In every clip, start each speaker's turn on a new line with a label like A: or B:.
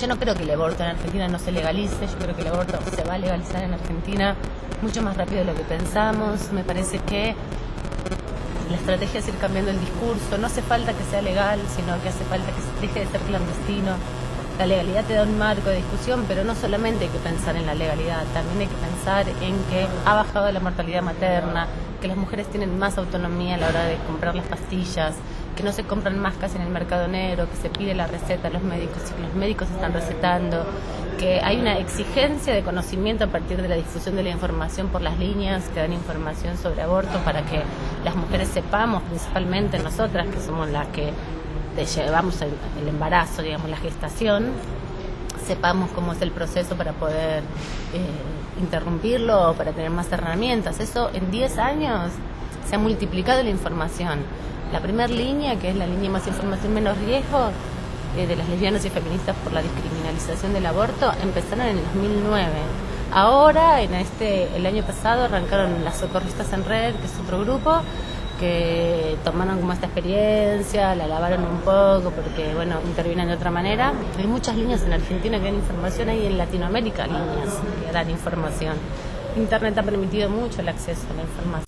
A: Yo no creo que el aborto en Argentina no se legalice, yo creo que el aborto se va a legalizar en Argentina mucho más rápido de lo que pensamos. Me parece que la estrategia es ir cambiando el discurso. No hace falta que sea legal, sino que hace falta que deje de ser clandestino. La legalidad te da un marco de discusión, pero no solamente hay que pensar en la legalidad, también hay que pensar en que ha bajado la mortalidad materna, que las mujeres tienen más autonomía a la hora de comprar las pastillas, que no se compran más casi en el mercado negro, que se pide la receta a los médicos y que los médicos están recetando, que hay una exigencia de conocimiento a partir de la difusión de la información por las líneas que dan información sobre aborto para que las mujeres sepamos, principalmente nosotras, que somos las que llevamos el, embarazo, digamos, la gestación, sepamos cómo es el proceso para poder eh, interrumpirlo o para tener más herramientas. Eso en 10 años se ha multiplicado la información. La primera línea, que es la línea más información menos riesgo, eh, de las lesbianas y feministas por la discriminalización del aborto empezaron en el 2009. Ahora, en este, el año pasado, arrancaron las socorristas en red, que es otro grupo, que tomaron como esta experiencia, la lavaron un poco porque, bueno, intervienen de otra manera. Hay muchas líneas en Argentina que dan información, hay en Latinoamérica líneas que dan información. Internet ha permitido mucho el acceso a la información.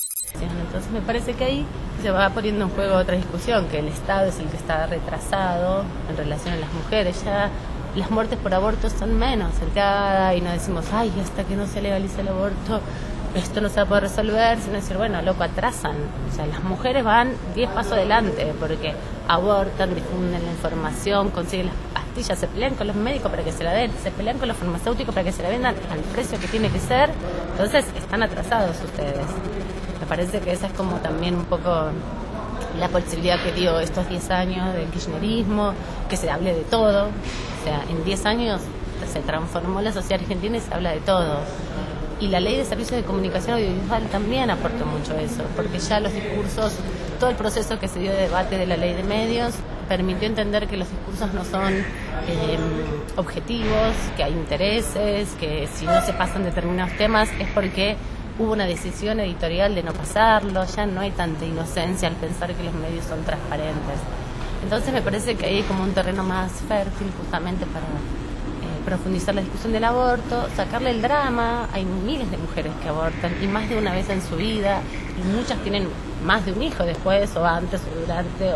A: Entonces me parece que ahí se va poniendo en juego otra discusión, que el Estado es el que está retrasado en relación a las mujeres. Ya las muertes por aborto son menos cercadas y no decimos, ay, hasta que no se legalice el aborto, esto no se va a poder resolver, sino decir, bueno, loco, atrasan. O sea, las mujeres van 10 pasos adelante porque abortan, difunden la información, consiguen las se pelean con los médicos para que se la den, se pelean con los farmacéuticos para que se la vendan al precio que tiene que ser. Entonces, están atrasados ustedes. Me parece que esa es como también un poco la posibilidad que dio estos 10 años del kirchnerismo, que se hable de todo. O sea, en 10 años se transformó la sociedad argentina y se habla de todo. Y la ley de servicios de comunicación audiovisual también aportó mucho eso, porque ya los discursos, todo el proceso que se dio de debate de la ley de medios permitió entender que los discursos no son eh, objetivos, que hay intereses, que si no se pasan determinados temas es porque hubo una decisión editorial de no pasarlo, ya no hay tanta inocencia al pensar que los medios son transparentes. Entonces me parece que hay como un terreno más fértil justamente para profundizar la discusión del aborto, sacarle el drama. Hay miles de mujeres que abortan y más de una vez en su vida y muchas tienen más de un hijo después o antes o durante.